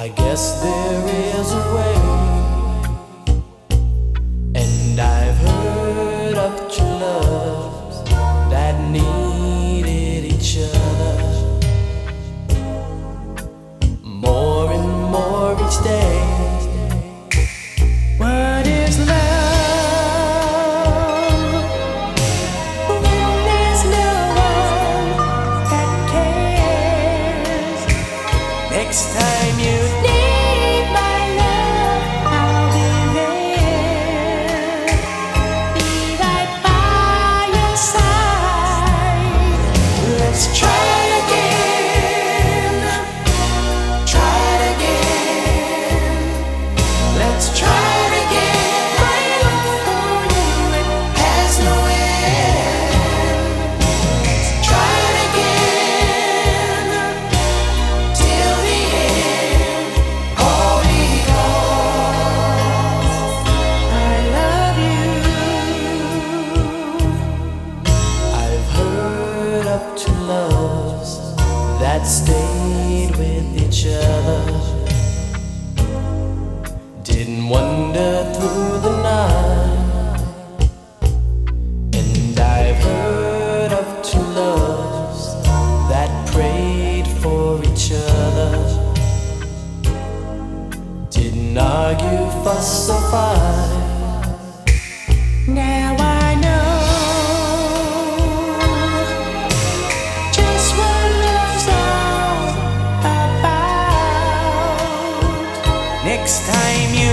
Yes, there is a way. And I've heard of true loves that needed each other more and more each day. What is love? Next time you that stayed with each other. Didn't wander through the night. And I've heard of two loves that prayed for each other. Didn't argue, fuss, or fight. next time you